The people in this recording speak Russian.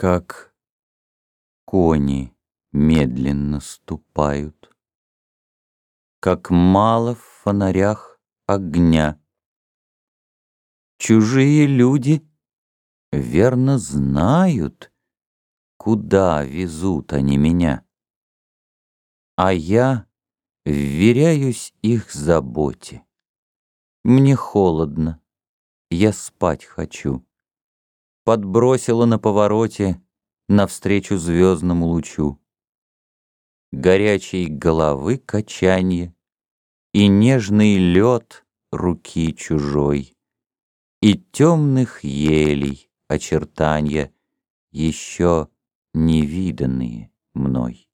Как кони медленно ступают, Как мало в фонарях огня. Чужие люди верно знают, Куда везут они меня. А я вверяюсь их заботе. Мне холодно, я спать хочу. Подбросила на повороте Навстречу звездному лучу. Горячей головы качанье И нежный лед руки чужой, И темных елей очертанья, Еще невиданные мной.